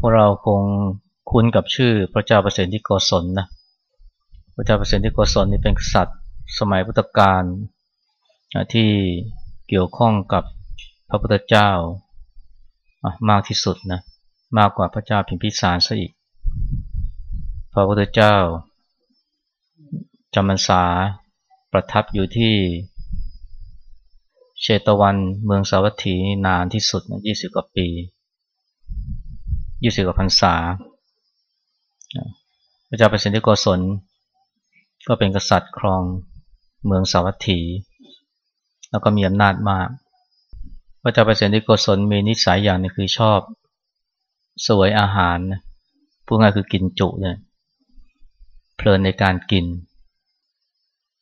พวกเราคงคุ้นกับชื่อพระเจ้าเปรตที่โกศลนะพระเจ้าเปรตที่โกศลนี่เป็นกษัตริย์สมัยพุทธกาลที่เกี่ยวข้องกับพระพุทธเจ้ามากที่สุดนะมากกว่าพระเจ้าพิมพิสารซะอีก พระพุทธเจ้าจำพรรษาประทับอยู่ที่เชตวันเมืองสาวัตถีนานที่สุดนะยี่สิบกว่าปี ยี่สิบกว่าพรรษา พระเจ้าเปรตที่โกศลก็เป็นกษัตริย์ครองเมืองสาวัตถี แล้วก็มีอำนาจมาก พระเจ้าเปรตที่โกศลมีนิสัยอย่างนึงคือชอบสวยอาหารพูดง่ายคือกินจุเนี่ยเพลินในการกิน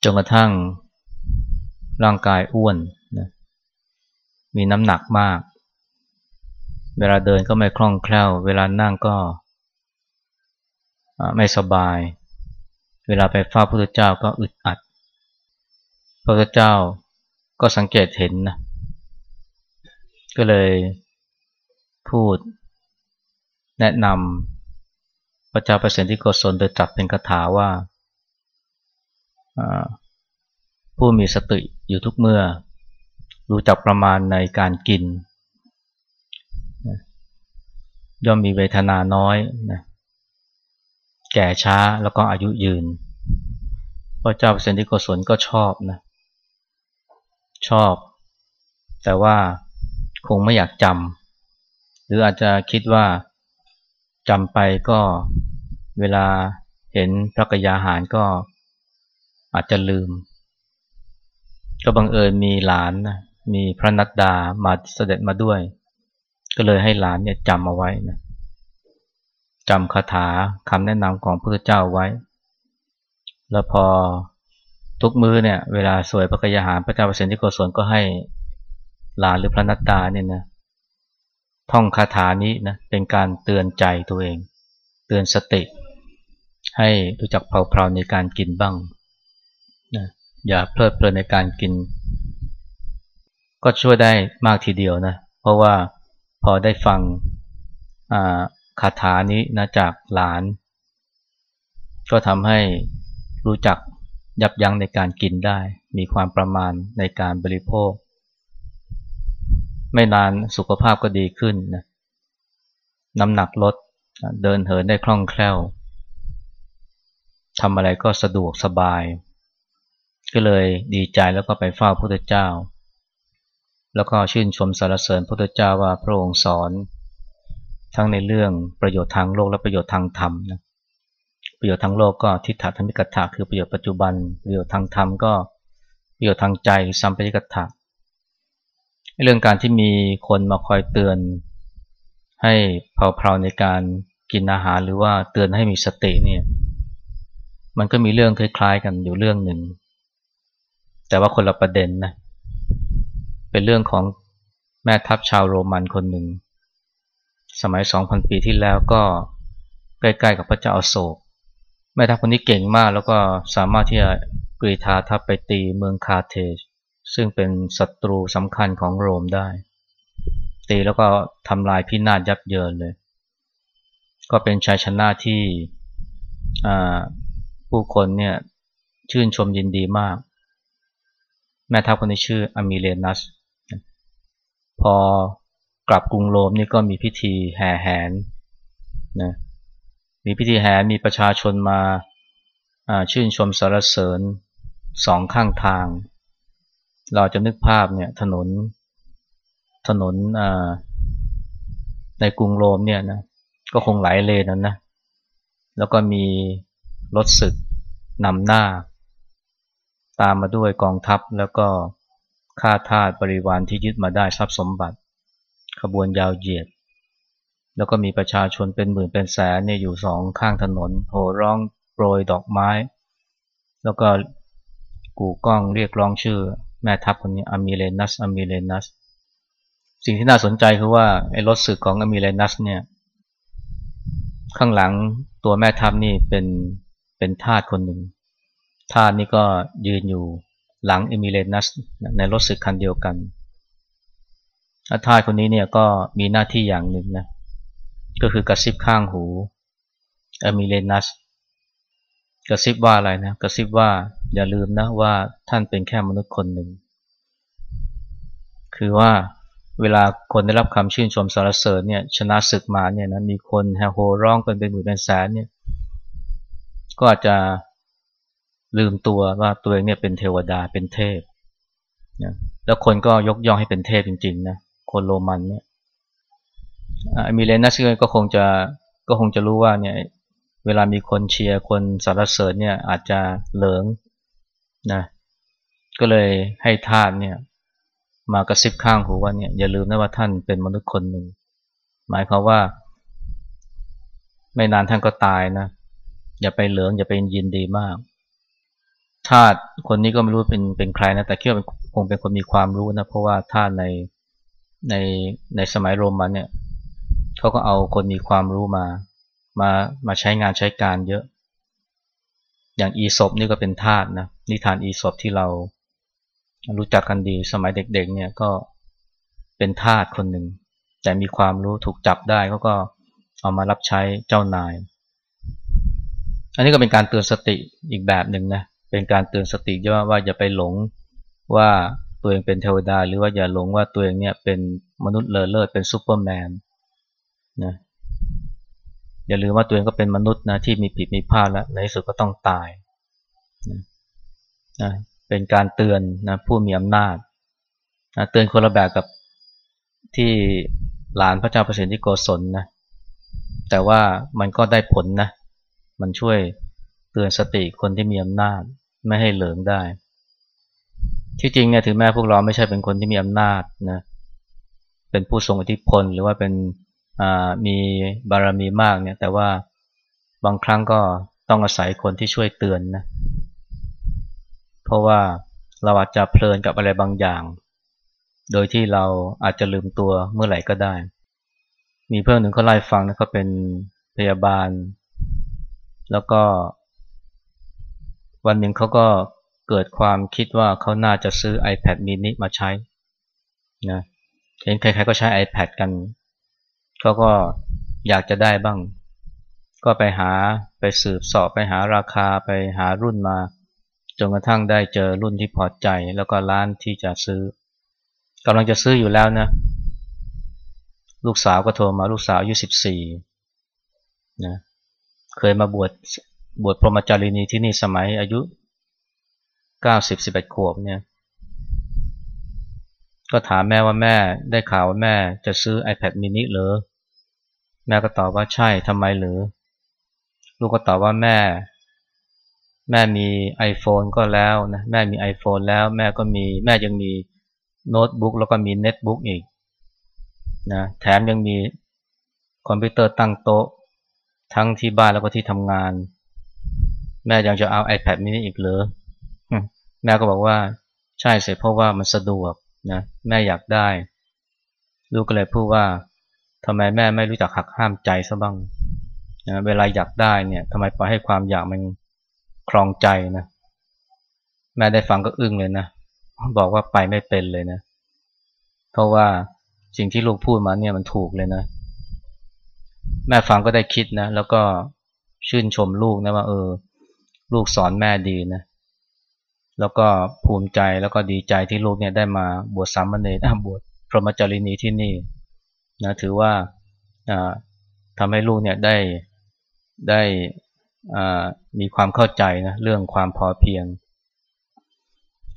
จนกระทั่งร่างกายอ้วนนะมีน้ำหนักมาก เวลาเดินก็ไม่คล่องแคล่ว เวลานั่งก็ไม่สบาย เวลาไปฟ้าพระพุทธเจ้าก็อึดอัด พระพุทธเจ้าก็สังเกตเห็นนะ ก็เลยพูดแนะนำพระเจ้าเปรตที่โกศลโดยจับเป็นคาถาว่า ผู้มีสติอยู่ทุกเมื่อ รู้จักประมาณในการกิน ย่อมมีเวทนาน้อยนะแก่ช้าแล้วก็อายุยืน พระเจ้าเปรตที่โกศลก็ชอบนะชอบ แต่ว่าคงไม่อยากจำหรืออาจจะคิดว่าจำไปก็เวลาเห็นพระกยาหารก็อาจจะลืม ก็บังเอิญมีหลานนะมีพระนัดดามาเสด็จมาด้วย ก็เลยให้หลานเนี่ยจำเอาไว้นะจำคาถาคำแนะนำของพระเจ้าไว้ แล้วพอทุกมือเนี่ยเวลาสวยพระกยาหารพระเจ้าปรตที่โกศลก็ให้หลานหรือพระนัดดาเนี่ยนะท่องคาถานี้นะเป็นการเตือนใจตัวเอง เตือนสติ ให้รู้จักเผาๆในการกินบ้างนะอย่าเพลิดเพลินในการกิน ก็ช่วยได้มากทีเดียวนะเพราะว่า พอได้ฟังคาถานี้นะจากหลาน ก็ทำให้รู้จักยับยั้งในการกินได้ มีความประมาณในการบริโภค ไม่นานสุขภาพก็ดีขึ้นนะน้ำหนักลดเดินเหินได้คล่องแคล่วทำอะไรก็สะดวกสบาย ก็เลยดีใจแล้วก็ไปเฝ้าพระพุทธเจ้า แล้วก็ชื่นชมสรรเสริญพระพุทธเจ้าว่าพระองค์สอน ทั้งในเรื่องประโยชน์ทางโลกและประโยชน์ทางธรรมนะประโยชน์ทางโลกก็ทิฏฐธรรมิกถะคือประโยชน์ปัจจุบัน ประโยชน์ทางธรรมก็ประโยชน์ทางใจสัมปยิกถะเรื่องการที่มีคนมาคอยเตือน ให้เพลาๆในการกินอาหารหรือว่าเตือนให้มีสติเนี่ยมันก็มีเรื่องคล้ายๆกันอยู่เรื่องหนึ่ง แต่ว่าคนละประเด็นนะเป็นเรื่องของแม่ทัพชาวโรมันคนหนึ่ง สมัยสองพันปีที่แล้วก็ใกล้ๆกับพระเจ้าอโศก แม่ทัพคนนี้เก่งมากแล้วก็สามารถที่จะกรีธาทัพไปตีเมืองคาเทจซึ่งเป็นศัตรูสำคัญของโรมได้ ตีแล้วก็ทำลายพินาศยับเยินเลย ก็เป็นชัยชนะที่ผู้คนเนี่ยชื่นชมยินดีมาก แม่ทัพคนนี้ชื่ออมิเลนัส พอกลับกรุงโรมนี่ก็มีพิธีแห่แหนนะมีพิธีแห่มีประชาชนมาชื่นชมสรรเสริญสองข้างทาง เราจะนึกภาพเนี่ยถนนถนนในกรุงโรมเนี่ยนะก็คงหลายเลนนะนะแล้วก็มีรถศึกนำหน้า ตามมาด้วยกองทัพแล้วก็ ข้าทาสบริวารที่ยึดมาได้ทรัพย์สมบัติ ขบวนยาวเหยียด แล้วก็มีประชาชนเป็นหมื่นเป็นแสนเนี่ยอยู่สองข้างถนน โห่ร้องโปรยดอกไม้ แล้วก็กูกล้องเรียกร้องชื่อแม่ทัพคนนี้อามิเลนัสอามิเลนัสสิ่งที่น่าสนใจคือว่าไอ้รถศึกของอามิเลนัสเนี่ยข้างหลังตัวแม่ทัพนี่เป็นเป็นทาสคนหนึ่งทาสนี่ก็ยืนอยู่ หลังเอมิเลนัสในรถศึกคันเดียวกันอาทาสคนนี้เนี่ยก็มีหน้าที่อย่างหนึ่งนะก็คือกระซิบข้างหูเอมิเลนัสกระซิบว่าอะไรนะกระซิบว่าอย่าลืมนะว่าท่านเป็นแค่มนุษย์คนหนึ่ง คือว่าเวลาคนได้รับคำชื่นชมสรรเสริญเนี่ยชนะศึกมาเนี่ยนะมีคนแฮโฮร้องกันเป็นหมื่นเป็นแสนเนี่ยก็อาจจะ ลืมตัวว่าตัวเองเนี่ยเป็นเทวดาเป็นเทพนะแล้วคนก็ยกย่องให้เป็นเทพจริงๆนะคนโรมันเนี่ยมีเลนัสก็คงจะก็คงจะรู้ว่าเนี่ยเวลามีคนเชียร์คนสรรเสริญเนี่ยอาจจะเหลิงนะก็เลยให้ทาสเนี่ยมากระซิบข้างหูว่าเนี่ยอย่าลืมนะว่าท่านเป็นมนุษย์คนหนึ่ง หมายความว่า ไม่นานท่านก็ตายนะ อย่าไปเหลืองอย่าไปยินดีมาก ทาสคนนี้ก็ไม่รู้เป็นเป็นใครนะ แต่คิดว่าคงเป็นคนมีความรู้นะ เพราะว่าทาสในในในสมัยโรมันเนี่ยเขาก็เอาคนมีความรู้มา มามาใช้งานใช้การเยอะ อย่างอีศบนี่ก็เป็นทาสนะนิทานอีศบที่เรารู้จักกันดีสมัยเด็กๆเนี่ยก็เป็นทาสคนหนึ่ง แต่มีความรู้ถูกจับได้เขาก็เอามารับใช้เจ้านาย อันนี้ก็เป็นการเตือนสติอีกแบบหนึ่งนะเป็นการเตือนสติว่าว่าอย่าไปหลงว่าตัวเองเป็นเทวดา หรือว่าอย่าหลงว่าตัวเองเนี่ยเป็นมนุษย์เลอเลิศเป็นซูเปอร์แมนนะอย่าลืมว่าตัวเองก็เป็นมนุษย์นะที่มีผิดมีพลาดแล้วในที่สุดก็ต้องตายนะนะเป็นการเตือนนะผู้มีอำนาจนะเตือนคนละแบบกับที่หลานพระเจ้าประสิทธิโกศลนะแต่ว่ามันก็ได้ผลนะมันช่วยเตือนสติคนที่มีอำนาจ ไม่ให้เหลิงได้ ที่จริงเนี่ยถึงแม้พวกเราไม่ใช่เป็นคนที่มีอำนาจนะเป็นผู้ทรงอิทธิพลหรือว่าเป็นมีบารมีมากเนี่ยแต่ว่าบางครั้งก็ต้องอาศัยคนที่ช่วยเตือนนะเพราะว่าเราอาจจะเพลินกับอะไรบางอย่าง โดยที่เราอาจจะลืมตัวเมื่อไหร่ก็ได้ มีเพื่อนหนึ่งเขาไล่ฟังนะเขาเป็นพยาบาล แล้วก็ วันหนึ่งเขาก็เกิดความคิดว่าเขาน่าจะซื้อ iPad mini มาใช้นะเห็นใครๆก็ใช้ iPad กัน เขาก็อยากจะได้บ้าง ก็ไปหาไปสืบสอบไปหาราคาไปหารุ่นมา จนกระทั่งได้เจอรุ่นที่พอใจแล้วก็ร้านที่จะซื้อกำลังจะซื้ออยู่แล้วนะ ลูกสาวก็โทรมาลูกสาวอายุสิบสี่นะเคยมาบวช บวชพรหมจารีนีที่นี่สมัยอายุเก้าสิบสิบเอ็ดขวบเนี่ยก็ถามแม่ว่าแม่ได้ข่าวว่าแม่จะซื้อ iPad mini หรือ แม่ก็ตอบว่าใช่ทำไมหรือ ลูกก็ตอบว่าแม่ แม่มี iPhone ก็แล้วนะแม่มี iPhone แล้วแม่ก็มีแม่ยังมีโน้ตบุ๊กแล้วก็มีเน็ตบุ๊กอีกนะแถมยังมีคอมพิวเตอร์ตั้งโต๊ะ ทั้งที่บ้านแล้วก็ที่ทำงาน แม่ยังจะเอา iPad mini อีกเหรอแม่ก็บอกว่าใช่เสียเพราะว่ามันสะดวกนะแม่อยากได้ ลูกก็เลยพูดว่าทำไมแม่ไม่รู้จักหักห้ามใจซะบ้างนะเวลาอยากได้เนี่ยทำไมปล่อยให้ความอยากมันคลองใจนะแม่ได้ฟังก็อึ้งเลยนะบอกว่าไปไม่เป็นเลยนะ เพราะว่าสิ่งที่ลูกพูดมาเนี่ยมันถูกเลยนะ แม่ฟังก็ได้คิดนะ แล้วก็ชื่นชมลูกนะว่าเออ ลูกสอนแม่ดีนะ แล้วก็ภูมิใจแล้วก็ดีใจที่ลูกเนี่ยได้มาบวชสามเณรบวชพรหมจรีนีที่นี่นะถือว่าทำให้ลูกเนี่ยได้ได้มีความเข้าใจนะเรื่องความพอเพียง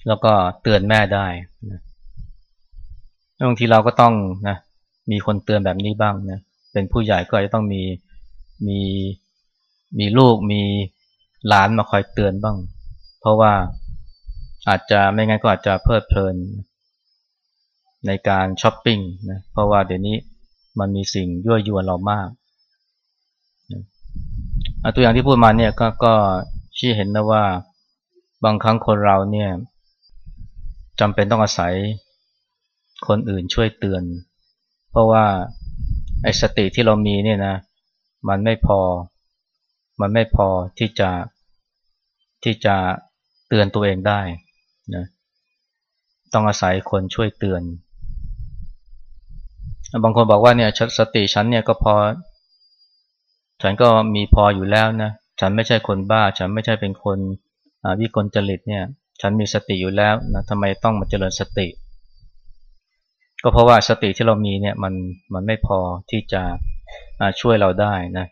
แล้วก็เตือนแม่ได้นะบางทีเราก็ต้องนะมีคนเตือนแบบนี้บ้างนะเป็นผู้ใหญ่ก็จะต้องมีมีมีลูกมี หลานมาคอยเตือนบ้าง เพราะว่าอาจจะไม่งั้นก็อาจจะเพลิดเพลิน ในการช้อปปิ้งนะเพราะว่าเดี๋ยวนี้มันมีสิ่งยั่วยวนเรามากตัวอย่างที่พูดมาเนี่ยก็ก็ชี้เห็นนะว่าบางครั้งคนเราเนี่ยจำเป็นต้องอาศัยคนอื่นช่วยเตือน เพราะว่าไอ้สติที่เรามีเนี่ยนะมันไม่พอ มันไม่พอที่จะที่จะเตือนตัวเองได้นะต้องอาศัยคนช่วยเตือน บางคนบอกว่าเนี่ยสติฉันเนี่ยก็พอ ฉันก็มีพออยู่แล้วนะฉันไม่ใช่คนบ้า ฉันไม่ใช่เป็นคนวิกลจริตเนี่ย ฉันมีสติอยู่แล้วนะทำไมต้องมาเจริญสติ ก็เพราะว่าสติที่เรามีเนี่ยมันมันไม่พอที่จะช่วยเราได้นะ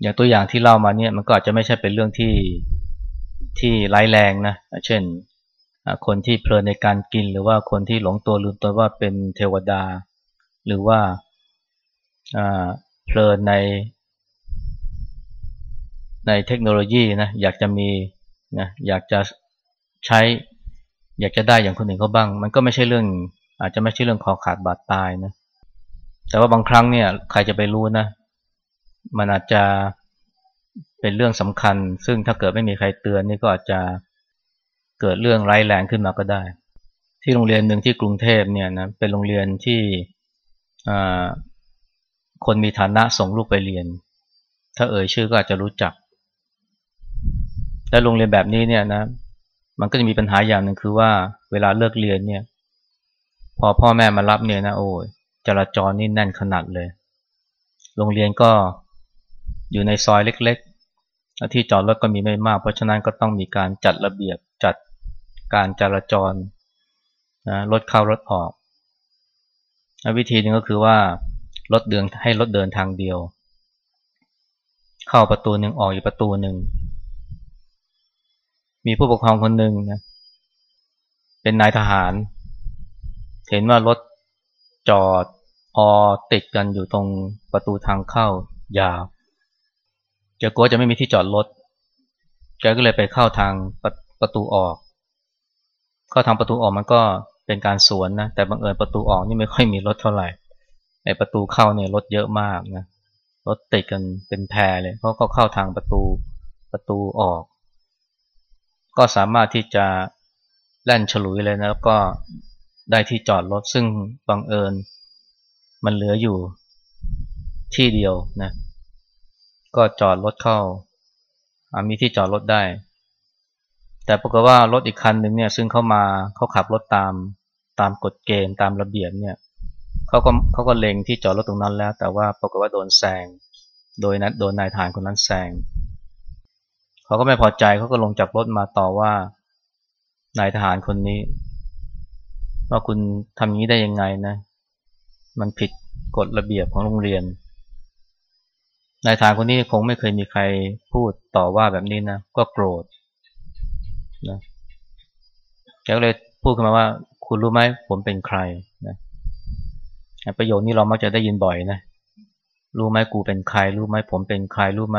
อย่างตัวอย่างที่เล่ามาเนี่ยมันก็อาจจะไม่ใช่เป็นเรื่องที่ที่ร้ายแรงนะ เช่น คนที่เพลินในการกินหรือว่าคนที่หลงตัวลืมตัวว่าเป็นเทวดา หรือว่าเพลินในในเทคโนโลยีนะอยากจะมีนะอยากจะใช้ อยากจะได้อย่างคนอื่นเขาบ้าง มันก็ไม่ใช่เรื่อง อาจจะไม่ใช่เรื่องคอขาดบาดตายนะแต่ว่าบางครั้งเนี่ยใครจะไปรู้นะ มันอาจจะเป็นเรื่องสำคัญ ซึ่งถ้าเกิดไม่มีใครเตือนนี่ก็อาจจะเกิดเรื่องร้ายแรงขึ้นมาก็ได้ ที่โรงเรียนหนึ่งที่กรุงเทพเนี่ยนะเป็นโรงเรียนที่คนมีฐานะส่งลูกไปเรียน ถ้าเอ่ยชื่อก็อาจจะรู้จัก และโรงเรียนแบบนี้เนี่ยนะ มันก็จะมีปัญหาอย่างหนึ่งคือว่าเวลาเลิกเรียนเนี่ย พอพ่อแม่มารับเนี่ยนะโอ้ยจราจรนี่แน่นขนาดเลย โรงเรียนก็ อยู่ในซอยเล็กๆ ที่จอดรถก็มีไม่มาก เพราะฉะนั้นก็ต้องมีการจัดระเบียบจัดการจราจรนะรถเข้ารถออก วิธีนึงก็คือว่ารถเดินให้รถเดินทางเดียว เข้าประตูหนึ่งออกอีกประตูหนึ่ง มีผู้ปกครองคนหนึ่งนะเป็นนายทหาร เห็นว่ารถจอดพอติดกันอยู่ตรงประตูทางเข้ายาว แกกลัวจะไม่มีที่จอดรถแกก็เลยไปเข้าทางประประตูออก เข้าทางประตูออกมันก็เป็นการสวนนะแต่บังเอิญประตูออกนี่ไม่ค่อยมีรถเท่าไหร่ไอประตูเข้าเนี่ยรถเยอะมากนะรถติดกันเป็นแพรเลยเพราะก็เข้าทางประตูประตูออก ก็สามารถที่จะแล่นฉลุยเลยนะแล้วก็ได้ที่จอดรถซึ่งบังเอิญ มันเหลืออยู่ที่เดียวนะ ก็จอดรถเข้ามีที่จอดรถได้ แต่ปรากฏว่ารถอีกคันหนึ่งเนี่ยซึ่งเข้ามาเขาขับรถตามตามกฎเกณฑ์ตามระเบียบเนี่ยเขาก็เขาก็เล็งที่จอดรถตรงนั้นแล้ว แต่ว่าปรากฏว่าโดนแซงโดยนั้นโดนนายทหารคนนั้นแซงเขาก็ไม่พอใจเขาก็ลงจากรถมาต่อว่านายทหารคนนี้ ว่าคุณทำอย่างนี้ได้ยังไงนะ มันผิดกฎระเบียบของโรงเรียน นายทหารคนนี้คงไม่เคยมีใครพูดต่อว่าแบบนี้นะ ก็โกรธนะแกก็เลยพูดขึ้นมาว่า คุณรู้ไหมผมเป็นใครนะประโยคนี้เรามักจะได้ยินบ่อยนะรู้ไหมกูเป็นใคร รู้ไหมผมเป็นใครรู้ไหม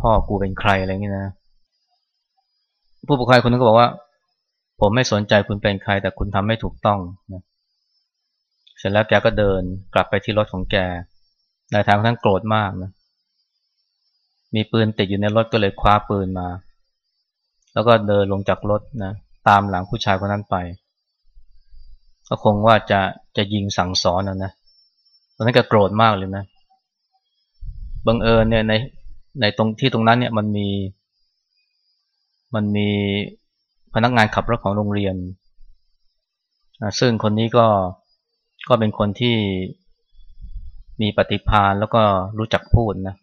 พ่อกูเป็นใครอะไรเงี้ยนะผู้ปกครองคนนึงก็บอกว่า ผมไม่สนใจคุณเป็นใคร แต่คุณทำไม่ถูกต้องนะเสร็จแล้วแกก็เดินกลับไปที่รถของแก นายทางท่านโกรธมากนะ มีปืนติดอยู่ในรถก็เลยคว้าปืนมา แล้วก็เดินลงจากรถนะ ตามหลังผู้ชายคนนั้นไป ก็คงว่าจะจะยิงสั่งสอนนะนะตอนนั้นก็โกรธมากเลยนะบังเอิญเนี่ยในในตรงที่ตรงนั้นเนี่ยมันมีมันมีพนักงานขับรถของโรงเรียน ซึ่งคนนี้ก็ก็เป็นคนที่ มีปฏิภาณแล้วก็รู้จักพูดนะ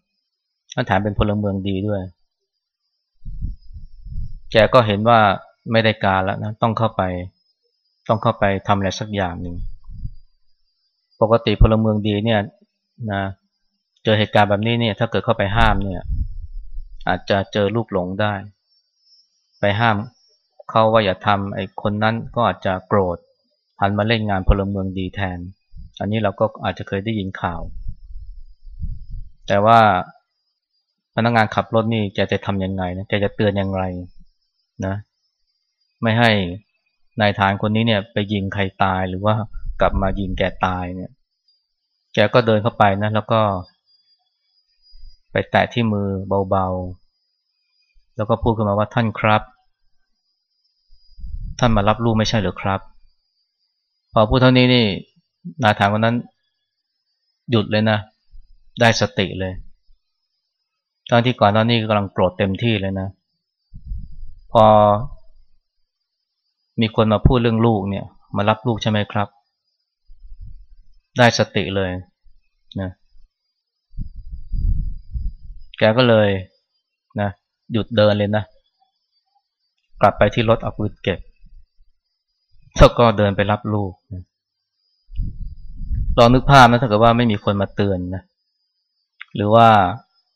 ท่านแถมเป็นพลเมืองดีด้วย แกก็เห็นว่าไม่ได้การแล้วนะต้องเข้าไป ต้องเข้าไปทำอะไรสักอย่างหนึ่งปกติพลเมืองดีเนี่ยนะเจอเหตุการณ์แบบนี้เนี่ย ถ้าเกิดเข้าไปห้ามเนี่ย อาจจะเจอลูกหลงได้ ไปห้ามเขาว่าอย่าทำไอ้คนนั้นก็อาจจะโกรธหันมาเล่นงานพลเมืองดีแทน อันนี้เราก็อาจจะเคยได้ยินข่าว แต่ว่าพนักงานขับรถนี่แกจะทำยังไงนะแกจะเตือนยังไงนะ ไม่ให้นายทานคนนี้เนี่ย ไปยิงใครตายหรือว่ากลับมายิงแกตายเนี่ย แกก็เดินเข้าไปนะ แล้วก็ ไปแตะที่มือเบาๆ แล้วก็พูดขึ้นมาว่าท่านครับ ท่านมารับลูกไม่ใช่หรือครับ พอพูดเท่านี้นี่ นายทานคนนั้นหยุดเลยนะ ได้สติเลยตอนที่ก่อนตอนนี้กำลังโกรธเต็มที่เลยนะ พอ มีคนมาพูดเรื่องลูกเนี่ย มารับลูกใช่ไหมครับ ได้สติเลยนะแกก็เลยนะหยุดเดินเลยนะ กลับไปที่รถเอาปืนเก็บแล้วก็เดินไปรับลูกนะ ลองนึกภาพนะถ้าเกิดว่าไม่มีคนมาเตือนนะหรือว่า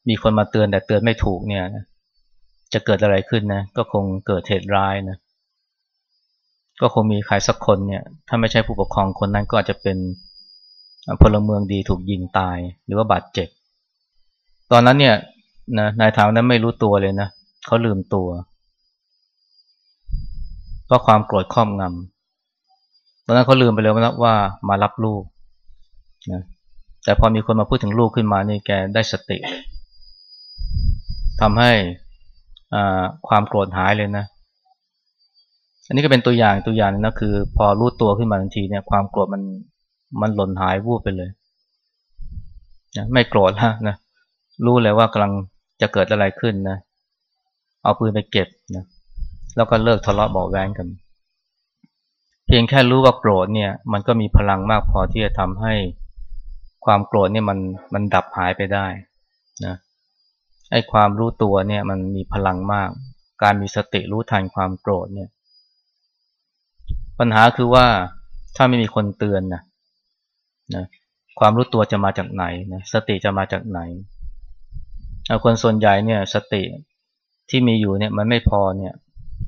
มีคนมาเตือนแต่เตือนไม่ถูกเนี่ยนะจะเกิดอะไรขึ้นนะก็คงเกิดเหตุร้ายนะก็คงมีใครสักคนเนี่ย ถ้าไม่ใช่ผู้ปกครองคนนั้นก็อาจจะเป็นพลเมืองดีถูกยิงตายหรือว่าบาดเจ็บ ตอนนั้นเนี่ยนะนายทางนั้นไม่รู้ตัวเลยนะเขาลืมตัว เพราะความโกรธครอบงำตอนนั้นเขาลืมไปเลยว่าว่ามารับลูก นะแต่พอมีคนมาพูดถึงลูกขึ้นมานี่แกได้สติทำให้ความโกรธหายเลยนะ อันนี้ก็เป็นตัวอย่างตัวอย่างนะคือ พอรู้ตัวขึ้นมาทันทีเนี่ยความโกรธมันมันหล่นหายวูบไปเลยนะไม่โกรธแล้วนะรู้เลยว่ากำลังจะเกิดอะไรขึ้นนะ เอาปืนไปเก็บนะแล้วก็เลิกทะเลาะเบาแวงกัน เพียงแค่รู้ว่าโกรธเนี่ย มันก็มีพลังมากพอที่จะทำให้ ความโกรธเนี่ยมันมันดับหายไปได้นะไอ้ความรู้ตัวเนี่ยมันมีพลังมาก การมีสติรู้ทันความโกรธเนี่ย ปัญหาคือว่าถ้าไม่มีคนเตือนนะนะความรู้ตัวจะมาจากไหนนะสติจะมาจากไหนคนส่วนใหญ่เนี่ย สติที่มีอยู่เนี่ยมันไม่พอเนี่ย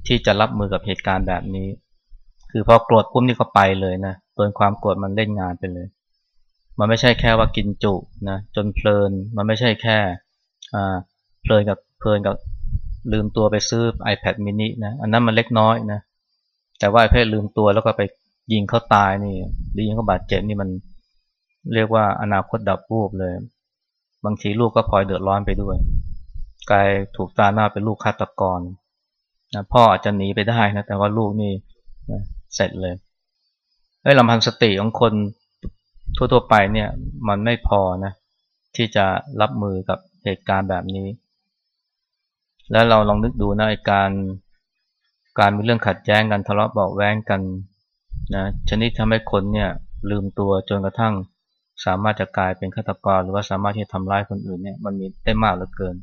ที่จะรับมือกับเหตุการณ์แบบนี้ คือพอโกรธปุ๊บนี่ก็ไปเลยนะโดนความโกรธมันเล่นงานไปเลย มันไม่ใช่แค่ว่ากินจุนะจนเพลิน มันไม่ใช่แค่เพลินกับเพลินกับลืมตัวไปซื้อ iPad mini นะอันนั้นมันเล็กน้อยนะแต่ว่าไอ้เพศลืมตัวแล้วก็ไปยิงเขาตายนี่หรือยิงเขาบาดเจ็บนี่มันเรียกว่าอนาคตดับวูบเลย บางทีลูกก็พลอยเดือดร้อนไปด้วยกลายถูกตาหน้าเป็นลูกฆาตกรนะพ่ออาจจะหนีไปได้นะแต่ว่าลูกนี่นะเสร็จเลยไอ้ลำพังสติของคน ทั่วๆไปเนี่ยมันไม่พอนะที่จะรับมือกับเหตุการณ์แบบนี้ แล้วเราลองนึกดูนะการการมีเรื่องขัดแย้งกันทะเลาะเบาแว้งกันนะชนิดทำให้คนเนี่ยลืมตัวจนกระทั่งสามารถจะกลายเป็นฆาตกรหรือว่าสามารถที่จะทำร้ายคนอื่นเนี่ยมันมีได้มากเหลือเกิน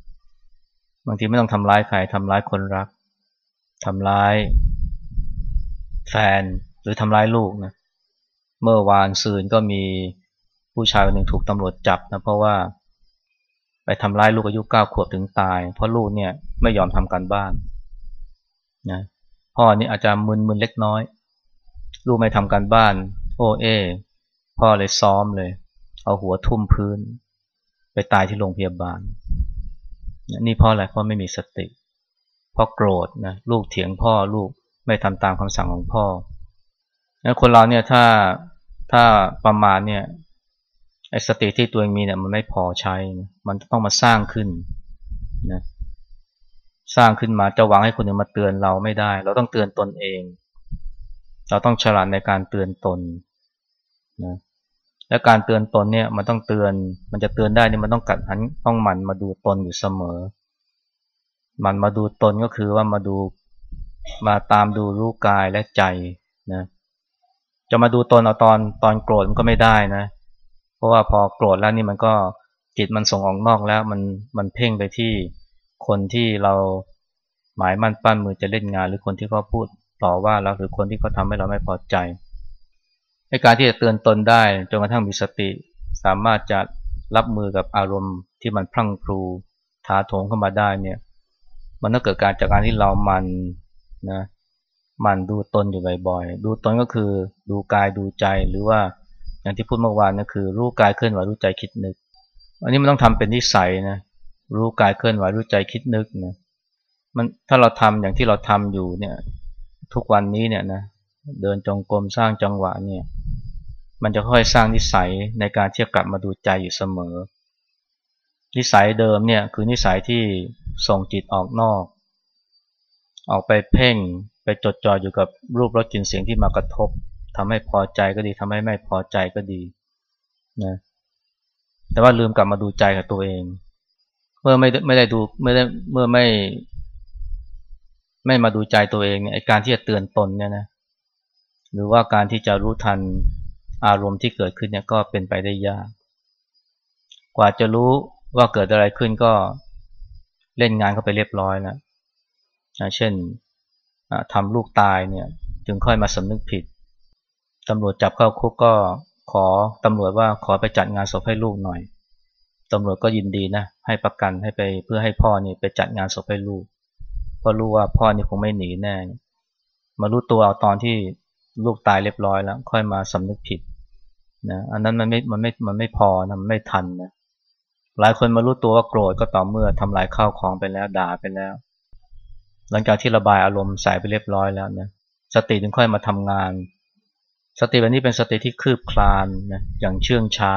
บางทีไม่ต้องทำร้ายใครทำร้ายคนรักทำร้ายแฟนหรือทำร้ายลูกนะ เมื่อวานซืนก็มีผู้ชายคนหนึ่งถูกตำรวจจับนะเพราะว่า ไปทำร้ายลูกอายุเก้าขวบถึงตาย เพราะลูกเนี่ยไม่ยอมทำการบ้านนะพ่อนี่อาจจะมึนมึนเล็กน้อย ลูกไม่ทำการบ้าน โอเอพ่อเลยซ้อมเลย เอาหัวทุ่มพื้น ไปตายที่โรงพยาบาล นี่พ่ออะไรพ่อไม่มีสติพ่อโกรธนะลูกเถียงพ่อลูกไม่ทำตามคำสั่งของพ่อ แล้วคนเราเนี่ยถ้าถ้าประมาณเนี่ยไอ้สติที่ตัวเองมีเนี่ยมันไม่พอใช้ มันต้องมาสร้างขึ้นนะสร้างขึ้นมาจะหวังให้คนอื่นมาเตือนเราไม่ได้ เราต้องเตือนตนเอง เราต้องฉลาดในการเตือนตนนะและการเตือนตนเนี่ยมันต้องเตือน มันจะเตือนได้เนี่ยมันต้องกัดหันต้องหมั่นมาดูตนอยู่เสมอ มันมาดูตนก็คือว่ามาดูมาตามดูรู้กายและใจนะ จะมาดูตนเอาตอนตอนโกรธมันก็ไม่ได้นะ เพราะว่าพอโกรธแล้วนี่มันก็จิตมันส่งออกนอกแล้วมันมันเพ่งไปที่คนที่เราหมายมั่นปั้นมือจะเล่นงาน หรือคนที่เขาพูดต่อว่าเราหรือคนที่เขาทาให้เราไม่พอใจในการที่จะเตือนตนได้จนกระทั่งมีสติ สามารถจะรับมือกับอารมณ์ที่มันพลั่งพลูถาโถงเข้ามาได้เนี่ย มันต้องเกิดการจากการที่เรามันนะ มันดูตนอยู่บ่อยๆ ดูตนก็คือดูกายดูใจหรือว่าอย่างที่พูดเมื่อวานนะคือ รู้กายเคลื่อนไหวรู้ใจคิดนึก อันนี้มันต้องทำเป็นนิสัยนะรู้กายเคลื่อนไหวรู้ใจคิดนึกนะมันถ้าเราทำอย่างที่เราทำอยู่เนี่ย ทุกวันนี้เนี่ยนะเดินจงกรมสร้างจังหวะเนี่ย มันจะค่อยสร้างนิสัยในการเที่จะกลับมาดูใจอยู่เสมอ นิสัยเดิมเนี่ยคือนิสัยที่ส่งจิตออกนอก ออกไปเพ่ง ไปจดจ่ออยู่กับรูปรสกลิ่นเสียงที่มากระทบทำให้พอใจก็ดีทำให้ไม่พอใจก็ดีนะแต่ว่าลืมกลับมาดูใจกับตัวเอง เมื่อไม่ไม่ได้ดูไม่ได้เมื่อไม่ไม่มาดูใจตัวเองเนี่ยการที่จะเตือนตนเนี่ยนะหรือว่าการที่จะรู้ทันอารมณ์ที่เกิดขึ้นเนี่ยก็เป็นไปได้ยาก กว่าจะรู้ว่าเกิดอะไรขึ้นก็เล่นงานเข้าไปเรียบร้อยแล้วนะเช่น ทำลูกตายเนี่ยจึงค่อยมาสำนึกผิดตำรวจจับเข้าคุกก็ขอตำรวจว่าขอไปจัดงานศพให้ลูกหน่อยตำรวจก็ยินดีนะให้ประกันให้ไปเพื่อให้พ่อนี่ไปจัดงานศพให้ลูกเพราะรู้ว่าพ่อนี่คงไม่หนีแน่มารู้ตัวเอาตอนที่ลูกตายเรียบร้อยแล้ว ค่อยมาสำนึกผิดนะอันนั้นมันไม่มันไม่มันไม่พอนะมันไม่ทันนะหลายคนมารู้ตัวว่าโกรธก็ต่อเมื่อทำลายข้าวของไปแล้วด่าไปแล้ว หลังจากที่ระบายอารมณ์ใส่ไปเรียบร้อยแล้วนะสติถึงค่อยมาทำงาน สติแบบนี้เป็นสติที่คืบคลานนะอย่างเชื่องช้า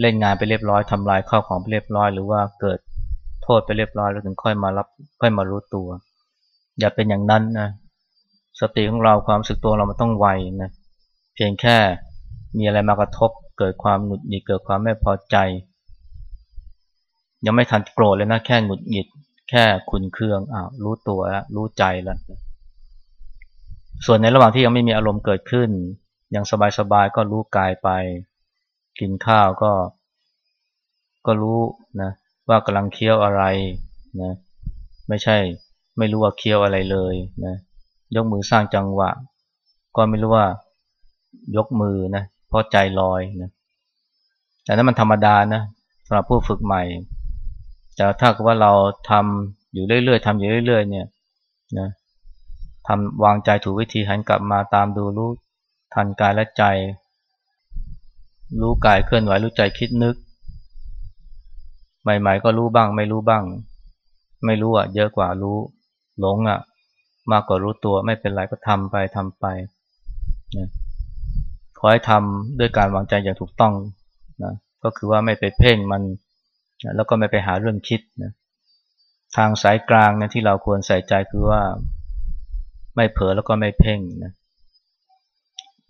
เล่นงานไปเรียบร้อยทำลายข้าวของไปเรียบร้อย หรือว่าเกิดโทษไปเรียบร้อยแล้วถึงค่อยมารับค่อยมารู้ตัว อย่าเป็นอย่างนั้นนะสติของเราความสึกตัวเรามันต้องไวนะเพียงแค่มีอะไรมากระทบ เกิดความหงุดหงิดเกิดความไม่พอใจ ยังไม่ทันโกรธเลยนะแค่หงุดหงิด แค่ขุนเครื่องอ้าวรู้ตัวแล้วรู้ใจแล้วส่วนในระหว่างที่ยังไม่มีอารมณ์เกิดขึ้น ยังสบายๆก็รู้กายไป กินข้าวก็ ก็รู้นะว่ากำลังเคี้ยวอะไรนะไม่ใช่ไม่รู้ว่าเคี้ยวอะไรเลยนะยกมือสร้างจังหวะ ก็ไม่รู้ว่ายกมือนะเพราะใจลอยนะแต่นั้นมันธรรมดานะสำหรับผู้ฝึกใหม่ แต่ถ้าว่าเราทำอยู่เรื่อยๆทำอยู่เรื่อยๆ เนี่ยนะทำวางใจถูกวิธีหันกลับมาตามดูรู้ทันกายและใจ รู้กายเคลื่อนไหวรู้ใจคิดนึก ใหม่ๆ ก็รู้บ้าง ไม่รู้บ้าง ไม่รู้อะ เยอะกว่ารู้ หลงอะ มากกว่ารู้ตัวไม่เป็นไรก็ทำไปทำไปนะขอให้ทำด้วยการวางใจอย่างถูกต้องนะก็คือว่าไม่ไปเพ่งมัน แล้วก็ไม่ไปหาเรื่องคิดนะทางสายกลางนะที่เราควรใส่ใจคือว่าไม่เผลอแล้วก็ไม่เพ่งนะ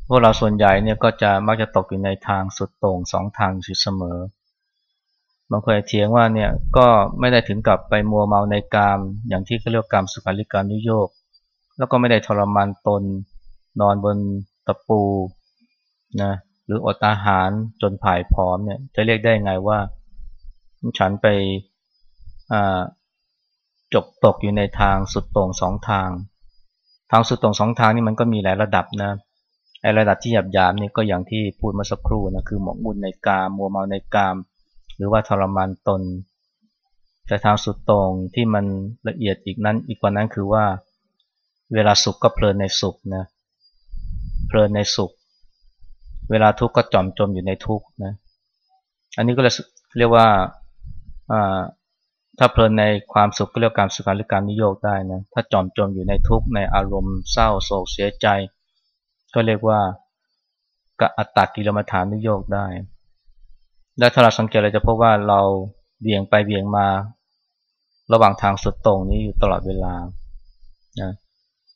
พวกเราส่วนใหญ่เนี่ยก็จะมักจะตกอยู่ในทางสุดโต่งสองทางอยู่เสมอบางคนเถียงว่าเนี่ยก็ไม่ได้ถึงกับไปมัวเมาในกามอย่างที่เขาเรียกกามสุขาริการนิโยกแล้วก็ไม่ได้ทรมานตน นอนบนตะปูนะหรืออดอาหารจนผายพร้อมเนี่ยจะเรียกได้ไงว่า ฉันไปจกตกอยู่ในทางสุดตรงสองทาง ทางสุดตรงสองทางนี่มันก็มีหลายระดับนะไอระดับที่หยาบหยาบนี่ก็อย่างที่พูดมาสักครู่นะคือหมกมุ่นในกามมัวเมาในกาม หรือว่าทรมานตน แต่ทางสุดตรงที่มันละเอียดอีกนั้นอีกกว่านั้นคือว่าเวลาสุขก็เพลินในสุขนะเพลินในสุข เวลาทุกข์ก็จอมจมอยู่ในทุกข์นะอันนี้ก็เรียกว่า ถ้าเพลินในความสุขก็เรียกการสุขาหรือการนิโยกได้นะถ้าจอมจมอยู่ในทุกข์ในอารมณ์เศร้าโศกเสียใจ ก็เรียกว่ากอัตตากิลมัฐานนิโยกได้ และถ้าเราสังเกตเราจะพบว่าเราเบี่ยงไปเบี่ยงมา ระหว่างทางสุดตรงนี้อยู่ตลอดเวลานะ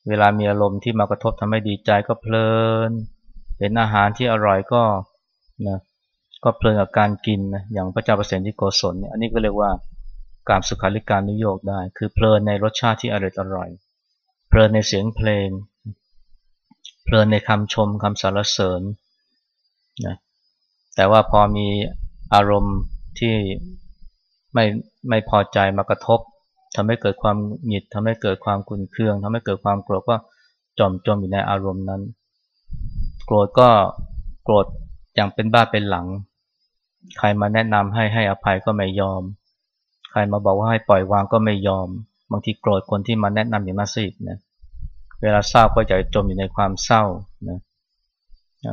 เวลามีอารมณ์ที่มากระทบทำให้ดีใจก็เพลิน เห็นอาหารที่อร่อยก็นะ ก็เพลินกับการกินนะอย่างพระเจ้าเปรตที่โกศลเนี่ยอันนี้ก็เรียกว่าการสุขาริการนิโยกได้ คือเพลินในรสชาติที่อร่อยอร่อย เพลินในเสียงเพลง เพลินในคำชมคำสรรเสริญนะแต่ว่าพอมีอารมณ์ที่ไม่ไม่พอใจมากระทบทำให้เกิดความหงิดทำให้เกิดความขุ่นเคืองทำให้เกิดความโกรธก็จมจมอยู่ในอารมณ์นั้น โกรธก็โกรธ อย่างเป็นบ้าเป็นหลัง ใครมาแนะนำให้ให้อภัยก็ไม่ยอม ใครมาบอกว่าให้ปล่อยวางก็ไม่ยอม บางทีโกรธคนที่มาแนะนำอย่างนั้นสินะเวลาเศร้าก็จะจมอยู่ในความเศร้านะ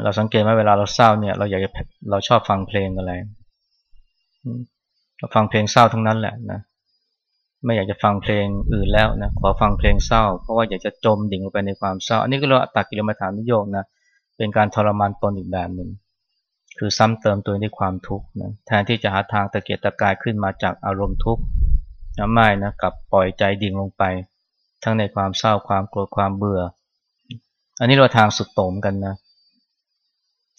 เราสังเกตไหมเวลาเราเศร้าเนี่ยเราอยากจะเราชอบฟังเพลงอะไรเราฟังเพลงเศร้าทั้งนั้นแหละนะไม่อยากจะฟังเพลงอื่นแล้วนะขอฟังเพลงเศร้า เพราะว่าอยากจะจมดิ่งลงไปในความเศร้า อันนี้ก็เรียกว่าตักกิลมัฐานนิโยกนะเป็นการทรมานตนอีกแบบหนึ่ง คือซ้ำเติมตัวด้วยความทุกข์นะแทนที่จะหาทางตะเกียกตะกายขึ้นมาจากอารมณ์ทุกข์นะไม่นะกับปล่อยใจดิ่งลงไป ทั้งในความเศร้าความโกรธความเบื่อ อันนี้เราทางสุดโต่งกันนะ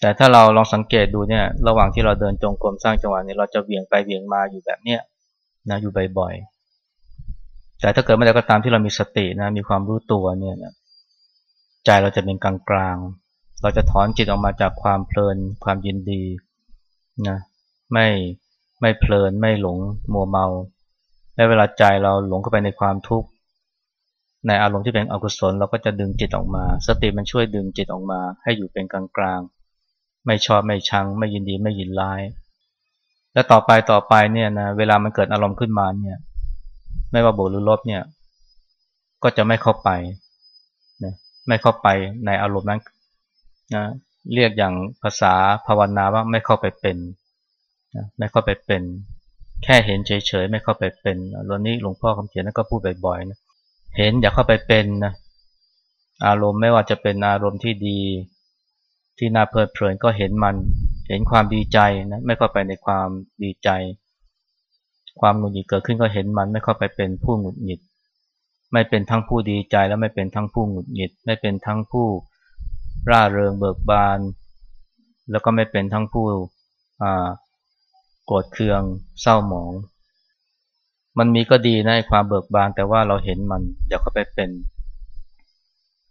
แต่ถ้าเราลองสังเกตดูเนี่ยระหว่างที่เราเดินจงกรมสร้างจังหวะนี้เราจะเวียงไปเวียงมาอยู่แบบเนี้ยนะอยู่บ่อยๆแต่ถ้าเกิดเมื่อใดก็ตามที่เรามีสตินะมีความรู้ตัวเนี่ยนะใจเราจะเป็นกลางกลาง เราจะถอนจิตออกมาจากความเพลินความยินดีนะไม่ไม่เพลินไม่หลงมัวเมา และเวลาใจเราหลงเข้าไปในความทุกข์ในอารมณ์ที่เป็นอกุศลเราก็จะดึงจิตออกมา สติมันช่วยดึงจิตออกมาให้อยู่เป็นกลางๆไม่ชอบไม่ชัง ไม่ยินดีไม่ยินร้าย และต่อไปต่อไปเนี่ยนะเวลามันเกิดอารมณ์ขึ้นมาเนี่ยไม่ว่าบวกหรือลบเนี่ยก็จะไม่เข้าไปนะไม่เข้าไปในอารมณ์นั้น นะเรียกอย่างภาษาภาวนาว่าไม่เข้าไปเป็นนะไม่เข้าไปเป็น แค่เห็นเฉยๆไม่เข้าไปเป็นรนนี้หลวงพ่อคำเขียนนั่นก็พูดบ่อยๆนะเห็นอย่าเข้าไปเป็นนะอารมณ์ไม่ว่าจะเป็นอารมณ์ที่ดีที่น่าเพลิดเพลินก็เห็นมัน เห็นความดีใจนะไม่เข้าไปในความดีใจ ความหงุดหงิดเกิดขึ้นก็เห็นมันไม่เข้าไปเป็นผู้หงุดหงิด ไม่เป็นทั้งผู้ดีใจแล้วไม่เป็นทั้งผู้หงุดหงิด ไม่เป็นทั้งผู้ ร่าเริงเบิกบาน แล้วก็ไม่เป็นทั้งผู้โกรธเคืองเศร้าหมอง มันมีก็ดีนะความเบิกบานแต่ว่าเราเห็นมันอย่าเข้าไปเป็น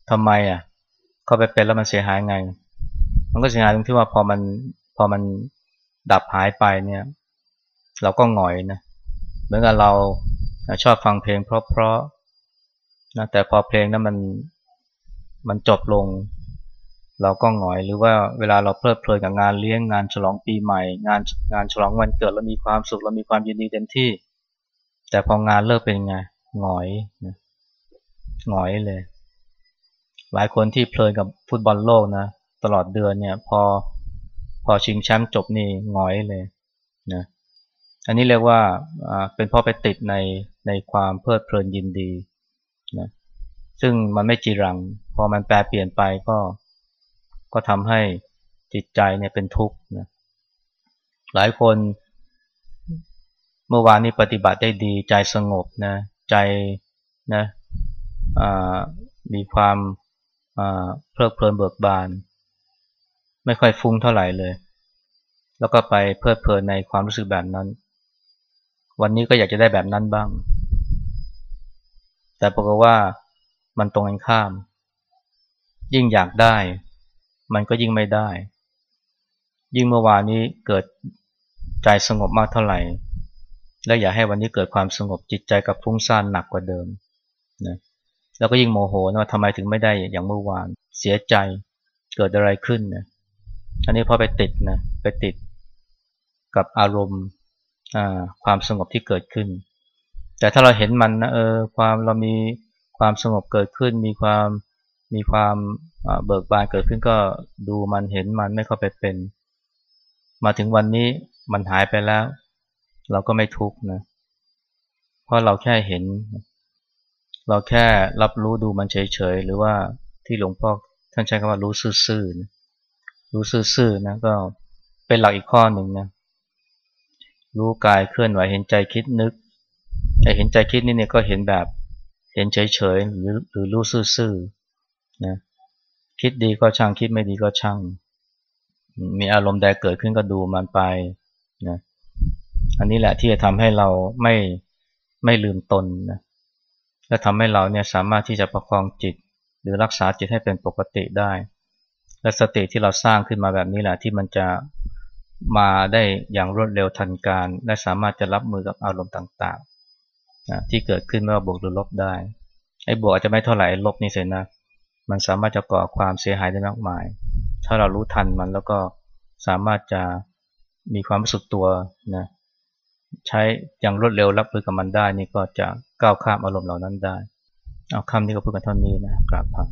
ทำไมอะ เข้าไปเป็นแล้วมันเสียหายไง มันก็เสียหายตรงที่ว่าพอมันพอมันดับหายไปเนี่ย เราก็หงอยนะเหมือนกับเราชอบฟังเพลงเพราะๆนะแต่พอเพลงนั้นมันมันจบลง เราก็หงอยหรือว่าเวลาเราเพลิดเพลินกับงานเลี้ยงงานฉลองปีใหม่ งานงานฉลองวันเกิดเรามีความสุขเรามีความยินดีเต็มที่ แต่พองานเลิกเป็นไงหงอยหงอยเลย หลายคนที่เพลินกับฟุตบอลโลกนะตลอดเดือนเนี่ยพอพอชิงแชมป์จบนี่หงอยเลยนะอันนี้เรียกว่าเป็นเพราะไปติดในในความเพลิดเพลินยินดีนะซึ่งมันไม่จีรัง พอมันแปลเปลี่ยนไปก็ ก็ทำให้จิตใจเนี่ยเป็นทุกข์นะหลายคนเมื่อวานนี้ปฏิบัติได้ดีใจสงบนะใจนะมีความเพลิดเพลินเบิกบาน ไม่ค่อยฟุ้งเท่าไหร่เลย แล้วก็ไปเพลิดเพลินในความรู้สึกแบบนั้น วันนี้ก็อยากจะได้แบบนั้นบ้าง แต่ปรากฏว่ามันตรงกันข้าม ยิ่งอยากได้ มันก็ยิ่งไม่ได้ ยิ่งเมื่อวานนี้เกิดใจสงบมากเท่าไหร่ และอย่าให้วันนี้เกิดความสงบจิตใจกับฟุ้งซ่านหนักกว่าเดิมนะแล้วก็ยิ่งโมโหนะว่าทำไมถึงไม่ได้อย่างเมื่อวานเสียใจเกิดอะไรขึ้นนะอันนี้พอไปติดนะไปติดกับอารมณ์ความสงบที่เกิดขึ้น แต่ถ้าเราเห็นมันนะเออความเรามีความสงบเกิดขึ้น มีความ มีความเบิกบานเกิดขึ้นก็ดูมันเห็นมันไม่เข้าไปเป็น มาถึงวันนี้มันหายไปแล้ว เราก็ไม่ทุกข์นะเพราะเราแค่เห็น เราแค่รับรู้ดูมันเฉยๆหรือว่าที่หลวงพ่อท่านใช้คำว่ารู้ซื่อๆนะรู้ซื่อๆนะก็เป็นหลักอีกข้อหนึ่งนะรู้กายเคลื่อนไหวเห็นใจคิดนึกไอเห็นใจคิดนี่เนี่ยก็เห็นแบบเห็นเฉยๆหรือหรือรู้ซื่อๆ นะคิดดีก็ช่างคิดไม่ดีก็ช่าง มีอารมณ์ใดเกิดขึ้นก็ดูมันไปนะอันนี้แหละที่จะทำให้เราไม่ไม่ลืมตนนะและทำให้เราเนี่ยสามารถที่จะประคองจิต หรือรักษาจิตให้เป็นปกติได้ และสติที่เราสร้างขึ้นมาแบบนี้แหละที่มันจะมาได้อย่างรวดเร็วทันการ และสามารถจะรับมือกับอารมณ์ต่างๆนะที่เกิดขึ้นไม่ว่าบวกหรือลบได้ไอ้บวกอาจจะไม่เท่าไหร่ลบนี่เสียนะ มันสามารถจะก่อความเสียหายได้มากมาย ถ้าเรารู้ทันมันแล้วก็สามารถจะมีความรู้สึกตัวนะใช้อย่างรวดเร็วรับมือกับมันได้นี่ก็จะก้าวข้ามอารมณ์เหล่านั้นได้ เอาคำนี้ก็พูดกันเท่านี้นะกราบครับ